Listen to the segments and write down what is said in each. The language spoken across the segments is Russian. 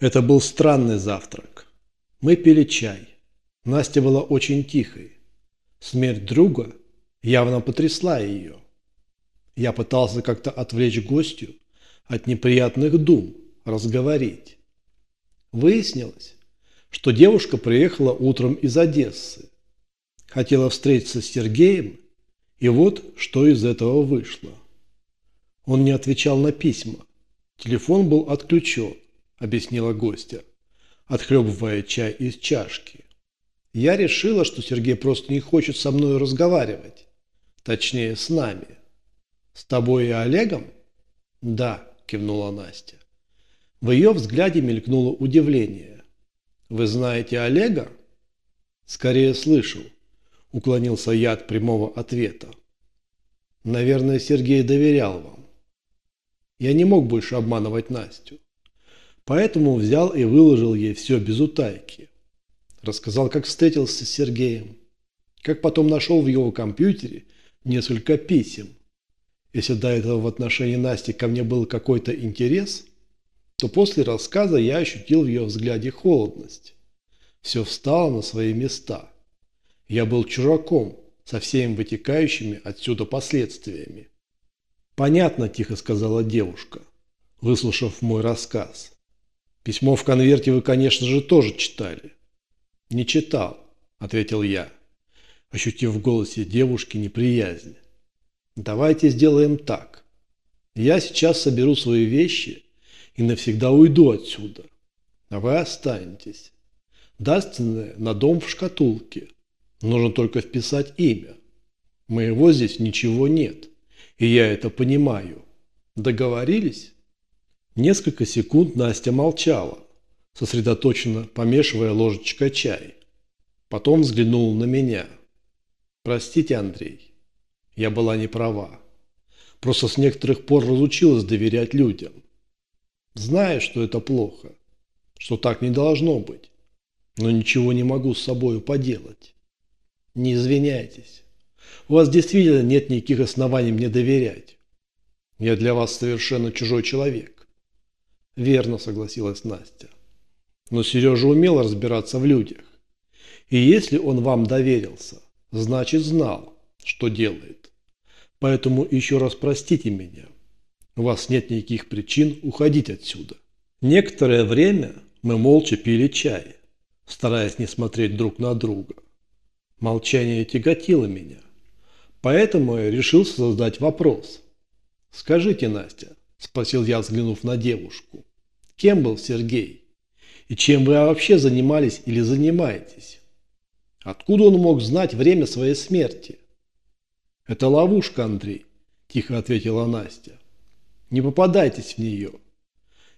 Это был странный завтрак. Мы пили чай. Настя была очень тихой. Смерть друга явно потрясла ее. Я пытался как-то отвлечь гостю от неприятных дум, разговорить. Выяснилось, что девушка приехала утром из Одессы. Хотела встретиться с Сергеем, и вот что из этого вышло. Он не отвечал на письма. Телефон был отключен объяснила гостья, отхлебывая чай из чашки. Я решила, что Сергей просто не хочет со мной разговаривать. Точнее, с нами. С тобой и Олегом? Да, кивнула Настя. В ее взгляде мелькнуло удивление. Вы знаете Олега? Скорее слышал. Уклонился я от прямого ответа. Наверное, Сергей доверял вам. Я не мог больше обманывать Настю. Поэтому взял и выложил ей все без утайки. Рассказал, как встретился с Сергеем, как потом нашел в его компьютере несколько писем. Если до этого в отношении Насти ко мне был какой-то интерес, то после рассказа я ощутил в ее взгляде холодность. Все встало на свои места. Я был чужаком со всеми вытекающими отсюда последствиями. «Понятно», – тихо сказала девушка, выслушав мой рассказ. Письмо в конверте вы, конечно же, тоже читали. Не читал, ответил я, ощутив в голосе девушки неприязнь. Давайте сделаем так. Я сейчас соберу свои вещи и навсегда уйду отсюда. А вы останетесь. Дастинное на дом в шкатулке. Нужно только вписать имя. Моего здесь ничего нет. И я это понимаю. Договорились? Несколько секунд Настя молчала, сосредоточенно помешивая ложечкой чай. Потом взглянула на меня. «Простите, Андрей, я была не права. Просто с некоторых пор разучилась доверять людям. Знаю, что это плохо, что так не должно быть, но ничего не могу с собою поделать. Не извиняйтесь. У вас действительно нет никаких оснований мне доверять. Я для вас совершенно чужой человек. Верно, согласилась Настя. Но Сережа умел разбираться в людях. И если он вам доверился, значит знал, что делает. Поэтому еще раз простите меня. У вас нет никаких причин уходить отсюда. Некоторое время мы молча пили чай, стараясь не смотреть друг на друга. Молчание тяготило меня. Поэтому я решил создать вопрос. «Скажите, Настя, – спросил я, взглянув на девушку. «Кем был Сергей? И чем вы вообще занимались или занимаетесь? Откуда он мог знать время своей смерти?» «Это ловушка, Андрей», – тихо ответила Настя. «Не попадайтесь в нее.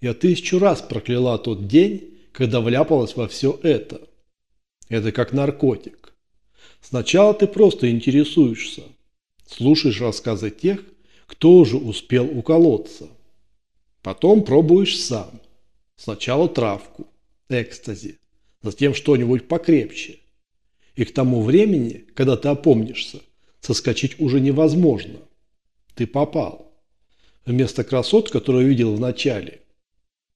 Я тысячу раз прокляла тот день, когда вляпалась во все это. Это как наркотик. Сначала ты просто интересуешься, слушаешь рассказы тех, кто уже успел уколоться. Потом пробуешь сам. Сначала травку, экстази, затем что-нибудь покрепче. И к тому времени, когда ты опомнишься, соскочить уже невозможно. Ты попал. Вместо красот, которые видел в начале,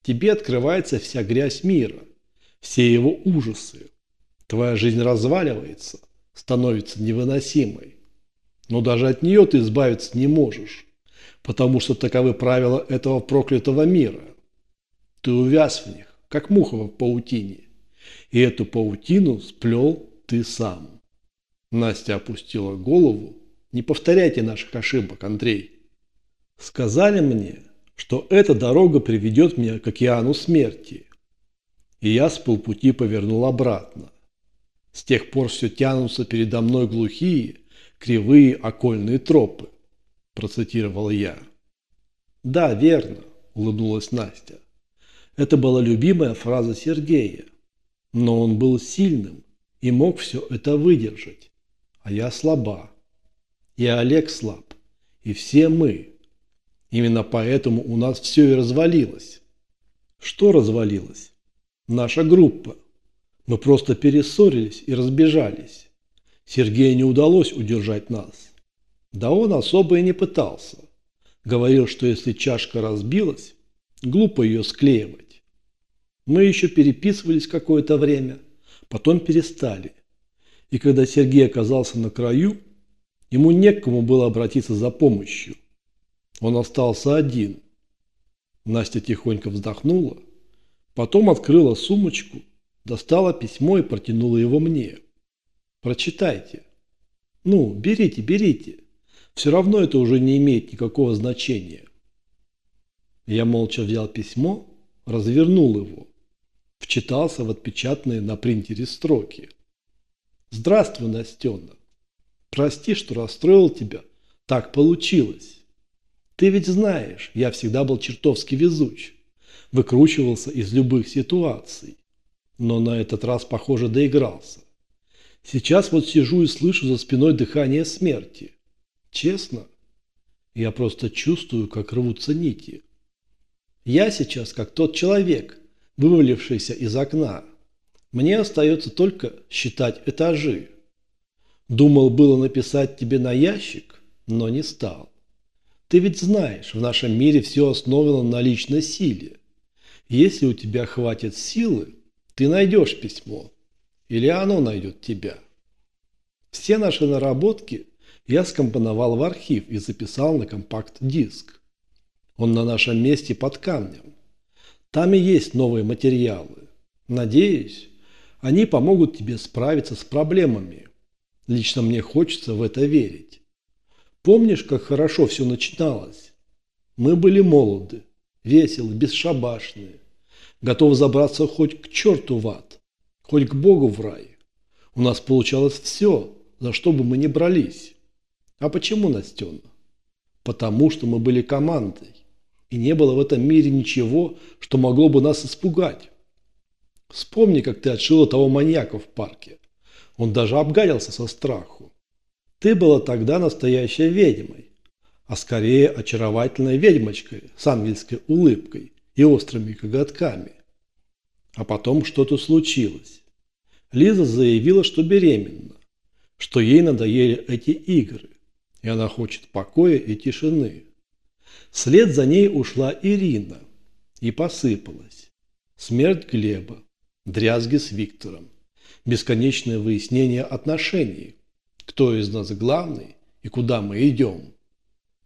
тебе открывается вся грязь мира, все его ужасы. Твоя жизнь разваливается, становится невыносимой. Но даже от нее ты избавиться не можешь, потому что таковы правила этого проклятого мира. Ты увяз в них, как муха в паутине, и эту паутину сплел ты сам. Настя опустила голову. Не повторяйте наших ошибок, Андрей. Сказали мне, что эта дорога приведет меня к океану смерти. И я с полпути повернул обратно. С тех пор все тянутся передо мной глухие, кривые окольные тропы, процитировал я. Да, верно, улыбнулась Настя. Это была любимая фраза Сергея. Но он был сильным и мог все это выдержать. А я слаба. И Олег слаб. И все мы. Именно поэтому у нас все и развалилось. Что развалилось? Наша группа. Мы просто перессорились и разбежались. Сергею не удалось удержать нас. Да он особо и не пытался. Говорил, что если чашка разбилась, глупо ее склеивать. Мы еще переписывались какое-то время, потом перестали. И когда Сергей оказался на краю, ему не к кому было обратиться за помощью. Он остался один. Настя тихонько вздохнула, потом открыла сумочку, достала письмо и протянула его мне. Прочитайте. Ну, берите, берите. Все равно это уже не имеет никакого значения. Я молча взял письмо, развернул его, вчитался в отпечатанные на принтере строки. Здравствуй, Настена. Прости, что расстроил тебя. Так получилось. Ты ведь знаешь, я всегда был чертовски везуч. Выкручивался из любых ситуаций. Но на этот раз, похоже, доигрался. Сейчас вот сижу и слышу за спиной дыхание смерти. Честно, я просто чувствую, как рвутся нити. Я сейчас как тот человек, вывалившийся из окна. Мне остается только считать этажи. Думал было написать тебе на ящик, но не стал. Ты ведь знаешь, в нашем мире все основано на личной силе. Если у тебя хватит силы, ты найдешь письмо. Или оно найдет тебя. Все наши наработки я скомпоновал в архив и записал на компакт-диск. Он на нашем месте под камнем. Там и есть новые материалы. Надеюсь, они помогут тебе справиться с проблемами. Лично мне хочется в это верить. Помнишь, как хорошо все начиналось? Мы были молоды, веселы, бесшабашные, готовы забраться хоть к черту в ад, хоть к Богу в рай. У нас получалось все, за что бы мы ни брались. А почему, Настена? Потому что мы были командой, и не было в этом мире ничего, что могло бы нас испугать. Вспомни, как ты отшила того маньяка в парке. Он даже обгадился со страху. Ты была тогда настоящей ведьмой, а скорее очаровательной ведьмочкой с ангельской улыбкой и острыми коготками. А потом что-то случилось. Лиза заявила, что беременна, что ей надоели эти игры, и она хочет покоя и тишины. Вслед за ней ушла Ирина и посыпалась. Смерть Глеба, дрязги с Виктором, бесконечное выяснение отношений, кто из нас главный и куда мы идем.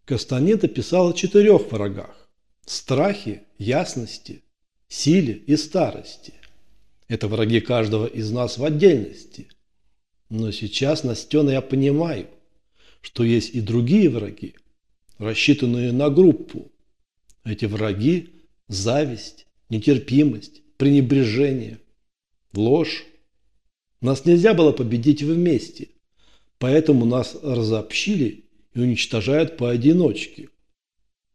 Кастанеда писал о четырех врагах – страхе, ясности, силе и старости. Это враги каждого из нас в отдельности. Но сейчас, Настена, я понимаю, что есть и другие враги, рассчитанные на группу. Эти враги – зависть, нетерпимость, пренебрежение, ложь. Нас нельзя было победить вместе, поэтому нас разобщили и уничтожают поодиночке.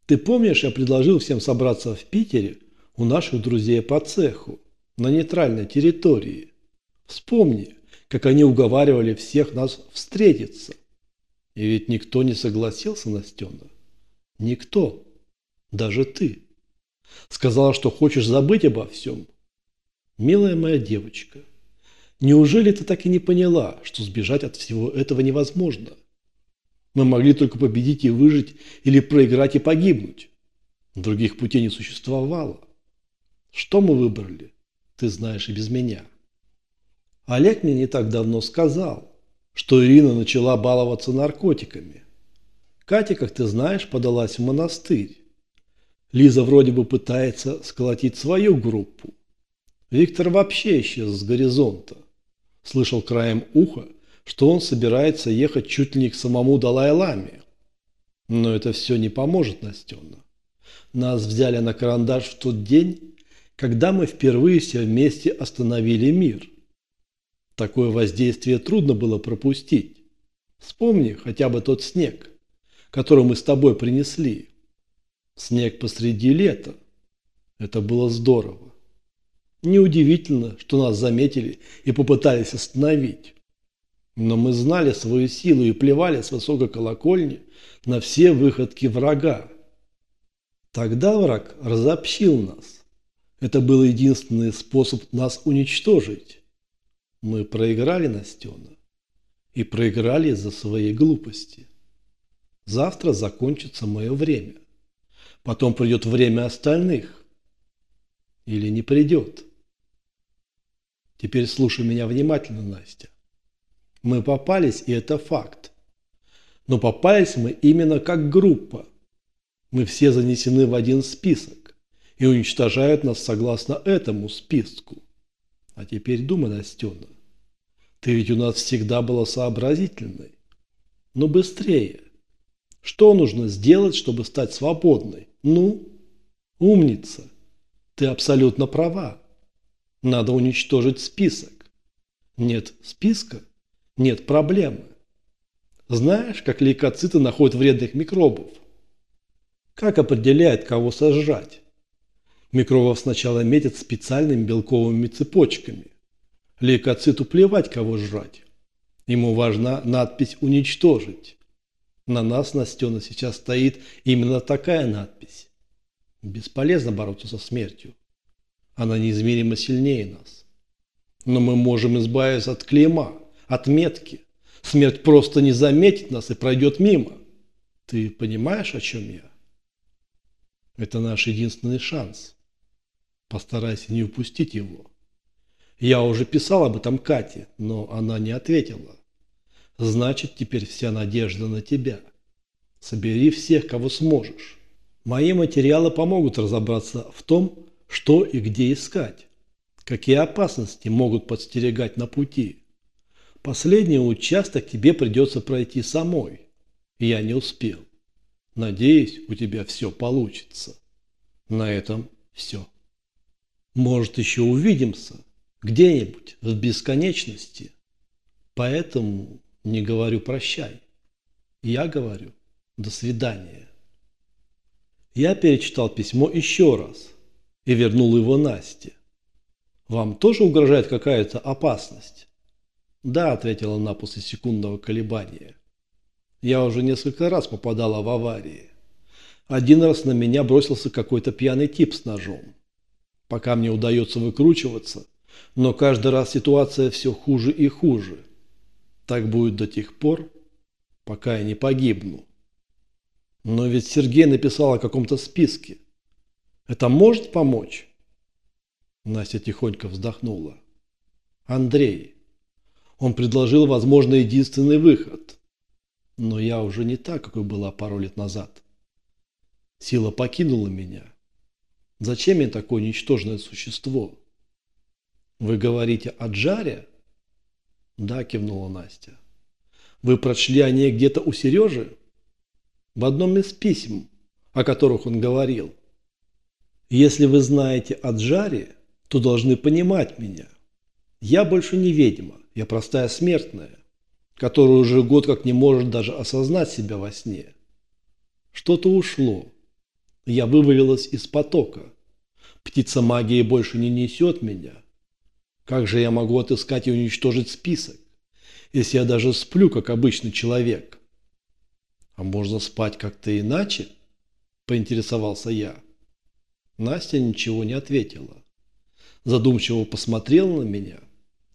Ты помнишь, я предложил всем собраться в Питере у наших друзей по цеху? на нейтральной территории. Вспомни, как они уговаривали всех нас встретиться. И ведь никто не согласился, Настена. Никто. Даже ты. Сказала, что хочешь забыть обо всем. Милая моя девочка, неужели ты так и не поняла, что сбежать от всего этого невозможно? Мы могли только победить и выжить, или проиграть и погибнуть. Других путей не существовало. Что мы выбрали? ты знаешь и без меня. Олег мне не так давно сказал, что Ирина начала баловаться наркотиками. Катя, как ты знаешь, подалась в монастырь. Лиза вроде бы пытается сколотить свою группу. Виктор вообще исчез с горизонта. Слышал краем уха, что он собирается ехать чуть ли не к самому Далай-Ламе. Но это все не поможет, Настена. Нас взяли на карандаш в тот день, когда мы впервые все вместе остановили мир. Такое воздействие трудно было пропустить. Вспомни хотя бы тот снег, который мы с тобой принесли. Снег посреди лета. Это было здорово. Неудивительно, что нас заметили и попытались остановить. Но мы знали свою силу и плевали с высокой колокольни на все выходки врага. Тогда враг разобщил нас. Это был единственный способ нас уничтожить. Мы проиграли, Настена. И проиграли из-за своей глупости. Завтра закончится мое время. Потом придет время остальных. Или не придет. Теперь слушай меня внимательно, Настя. Мы попались, и это факт. Но попались мы именно как группа. Мы все занесены в один список и уничтожают нас согласно этому списку. А теперь думай, Настена, ты ведь у нас всегда была сообразительной. Но быстрее. Что нужно сделать, чтобы стать свободной? Ну, умница. Ты абсолютно права. Надо уничтожить список. Нет списка – нет проблемы. Знаешь, как лейкоциты находят вредных микробов? Как определяет, кого сожрать? Микробов сначала метят специальными белковыми цепочками. Лейкоциту плевать, кого жрать. Ему важна надпись «Уничтожить». На нас, Настена, сейчас стоит именно такая надпись. Бесполезно бороться со смертью. Она неизмеримо сильнее нас. Но мы можем избавиться от клейма, отметки. Смерть просто не заметит нас и пройдет мимо. Ты понимаешь, о чем я? Это наш единственный шанс. Постарайся не упустить его. Я уже писал об этом Кате, но она не ответила. Значит, теперь вся надежда на тебя. Собери всех, кого сможешь. Мои материалы помогут разобраться в том, что и где искать. Какие опасности могут подстерегать на пути. Последний участок тебе придется пройти самой. Я не успел. Надеюсь, у тебя все получится. На этом все. Может, еще увидимся где-нибудь в бесконечности. Поэтому не говорю прощай. Я говорю до свидания. Я перечитал письмо еще раз и вернул его Насте. Вам тоже угрожает какая-то опасность? «Да», – ответила она после секундного колебания. «Я уже несколько раз попадала в аварии. Один раз на меня бросился какой-то пьяный тип с ножом. Пока мне удается выкручиваться, но каждый раз ситуация все хуже и хуже. Так будет до тех пор, пока я не погибну. Но ведь Сергей написал о каком-то списке. Это может помочь?» Настя тихонько вздохнула. «Андрей, он предложил, возможно, единственный выход. Но я уже не так, какой была пару лет назад. Сила покинула меня. Зачем мне такое ничтожное существо? Вы говорите о Джаре? Да, кивнула Настя. Вы прочли о ней где-то у Сережи? В одном из писем, о которых он говорил. Если вы знаете о Джаре, то должны понимать меня. Я больше не ведьма. Я простая смертная, которая уже год как не может даже осознать себя во сне. Что-то ушло. Я вывалилась из потока. Птица магии больше не несет меня. Как же я могу отыскать и уничтожить список, если я даже сплю, как обычный человек? А можно спать как-то иначе? Поинтересовался я. Настя ничего не ответила. Задумчиво посмотрела на меня –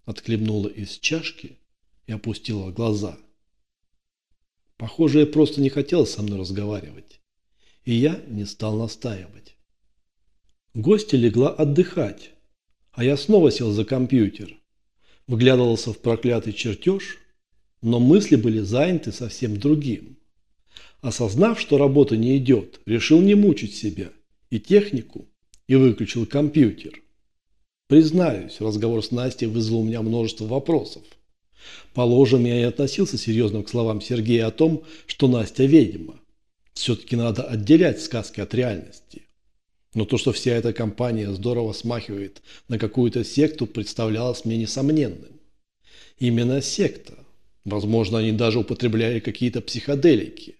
отхлебнула из чашки и опустила глаза. Похоже, я просто не хотела со мной разговаривать, и я не стал настаивать. Гостья легла отдыхать, а я снова сел за компьютер, вглядывался в проклятый чертеж, но мысли были заняты совсем другим. Осознав, что работа не идет, решил не мучить себя и технику и выключил компьютер. Признаюсь, разговор с Настей вызвал у меня множество вопросов. Положим, я и относился серьезно к словам Сергея о том, что Настя ведьма. Все-таки надо отделять сказки от реальности. Но то, что вся эта компания здорово смахивает на какую-то секту, представлялось мне несомненным. Именно секта. Возможно, они даже употребляли какие-то психоделики.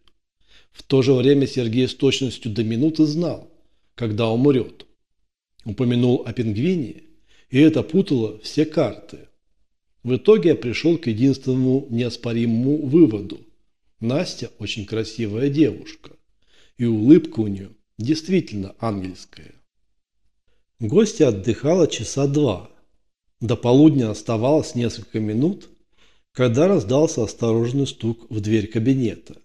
В то же время Сергей с точностью до минуты знал, когда умрет. Упомянул о пингвине и это путало все карты. В итоге я пришел к единственному неоспоримому выводу. Настя очень красивая девушка, и улыбка у нее действительно ангельская. Гостья отдыхала часа два. До полудня оставалось несколько минут, когда раздался осторожный стук в дверь кабинета.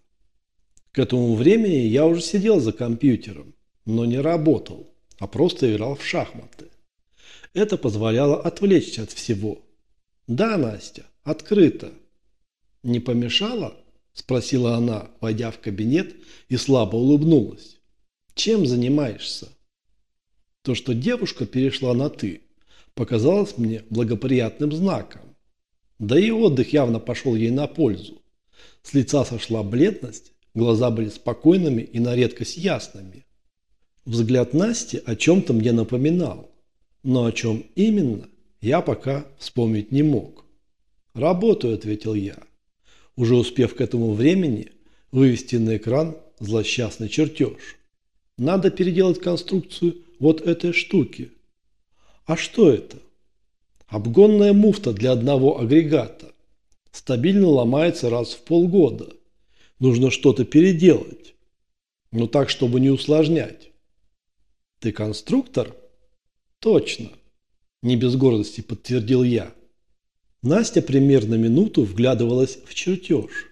К этому времени я уже сидел за компьютером, но не работал, а просто играл в шахматы. Это позволяло отвлечься от всего. «Да, Настя, открыто». «Не помешало?» – спросила она, войдя в кабинет и слабо улыбнулась. «Чем занимаешься?» То, что девушка перешла на «ты», показалось мне благоприятным знаком. Да и отдых явно пошел ей на пользу. С лица сошла бледность, глаза были спокойными и на редкость ясными. Взгляд Насти о чем-то мне напоминал, но о чем именно, я пока вспомнить не мог. «Работаю», – ответил я, уже успев к этому времени вывести на экран злосчастный чертеж. Надо переделать конструкцию вот этой штуки. А что это? Обгонная муфта для одного агрегата. Стабильно ломается раз в полгода. Нужно что-то переделать. Но так, чтобы не усложнять. Ты конструктор? Точно. Не без гордости подтвердил я. Настя примерно минуту вглядывалась в чертеж.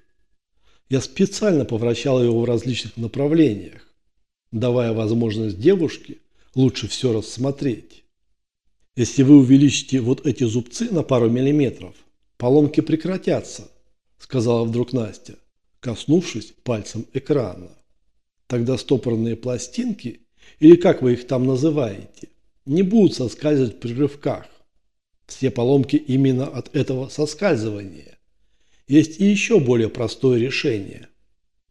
Я специально повращал его в различных направлениях, давая возможность девушке лучше все рассмотреть. Если вы увеличите вот эти зубцы на пару миллиметров, поломки прекратятся, сказала вдруг Настя, коснувшись пальцем экрана. Тогда стопорные пластинки, или как вы их там называете, не будут соскальзывать при рывках. Все поломки именно от этого соскальзывания. Есть и еще более простое решение.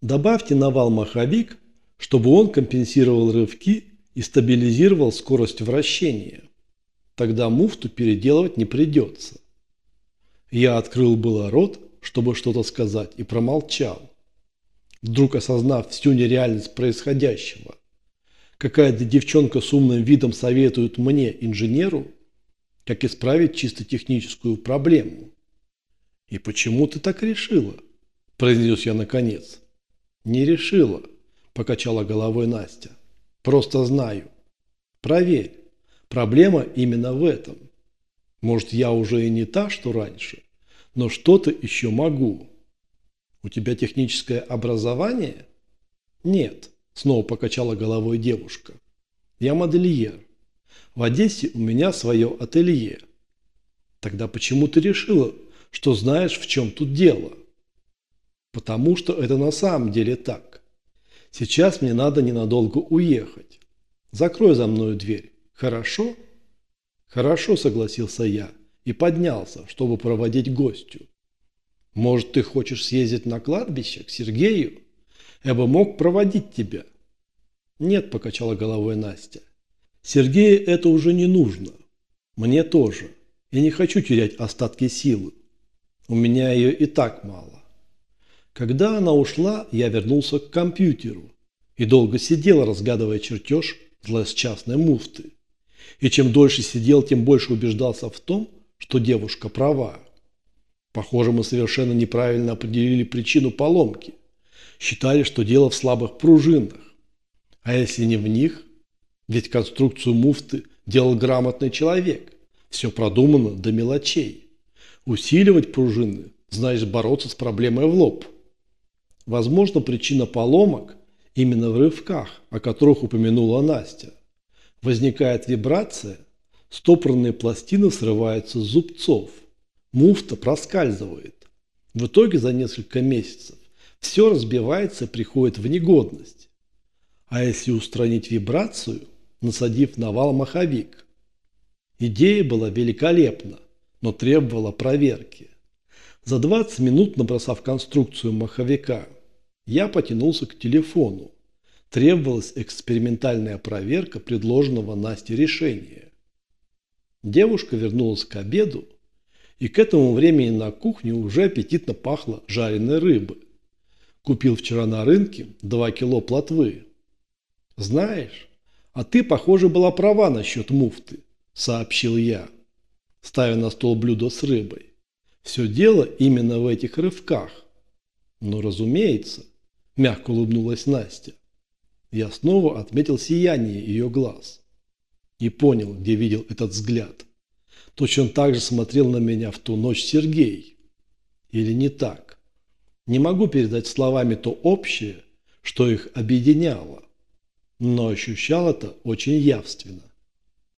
Добавьте на вал маховик, чтобы он компенсировал рывки и стабилизировал скорость вращения. Тогда муфту переделывать не придется. Я открыл было рот, чтобы что-то сказать, и промолчал. Вдруг осознав всю нереальность происходящего. Какая-то девчонка с умным видом советует мне, инженеру, как исправить чисто техническую проблему. «И почему ты так решила?» – произнес я наконец. «Не решила», – покачала головой Настя. «Просто знаю. Проверь. Проблема именно в этом. Может, я уже и не та, что раньше, но что-то еще могу. У тебя техническое образование? Нет, снова покачала головой девушка. Я модельер. В Одессе у меня свое ателье. Тогда почему ты решила, что знаешь, в чем тут дело? Потому что это на самом деле так. Сейчас мне надо ненадолго уехать. Закрой за мною дверь. Хорошо? Хорошо, согласился я и поднялся, чтобы проводить гостю. Может, ты хочешь съездить на кладбище к Сергею? Я бы мог проводить тебя. Нет, покачала головой Настя. Сергею это уже не нужно. Мне тоже. Я не хочу терять остатки силы. У меня ее и так мало. Когда она ушла, я вернулся к компьютеру и долго сидел, разгадывая чертеж злосчастной муфты. И чем дольше сидел, тем больше убеждался в том, что девушка права. Похоже, мы совершенно неправильно определили причину поломки. Считали, что дело в слабых пружинах. А если не в них? Ведь конструкцию муфты делал грамотный человек. Все продумано до мелочей. Усиливать пружины – значит бороться с проблемой в лоб. Возможно, причина поломок именно в рывках, о которых упомянула Настя. Возникает вибрация, стопорные пластины срываются с зубцов, муфта проскальзывает. В итоге за несколько месяцев все разбивается и приходит в негодность. А если устранить вибрацию, насадив на вал маховик? Идея была великолепна, но требовала проверки. За 20 минут набросав конструкцию маховика, я потянулся к телефону требовалась экспериментальная проверка предложенного Насте решения. Девушка вернулась к обеду, и к этому времени на кухне уже аппетитно пахло жареной рыбы. Купил вчера на рынке 2 кило плотвы. Знаешь, а ты, похоже, была права насчет муфты, сообщил я, ставя на стол блюдо с рыбой. Все дело именно в этих рывках. Ну, разумеется, мягко улыбнулась Настя. Я снова отметил сияние ее глаз. И понял, где видел этот взгляд. Точно так же смотрел на меня в ту ночь Сергей. Или не так? Не могу передать словами то общее, что их объединяло. Но ощущал это очень явственно.